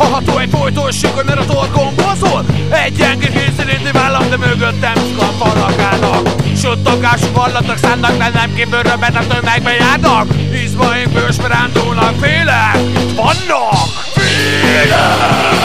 Haható egy folytós siker, mert a torkom bozol? Egy gyenge hírszeréti vállam, de mögöttem szkampanakának Suttogású vallatnak szánnak, de nem kívülről, mert a tömegbe járnak. Izmaink bősbe rándulnak, félek, vannak Félek!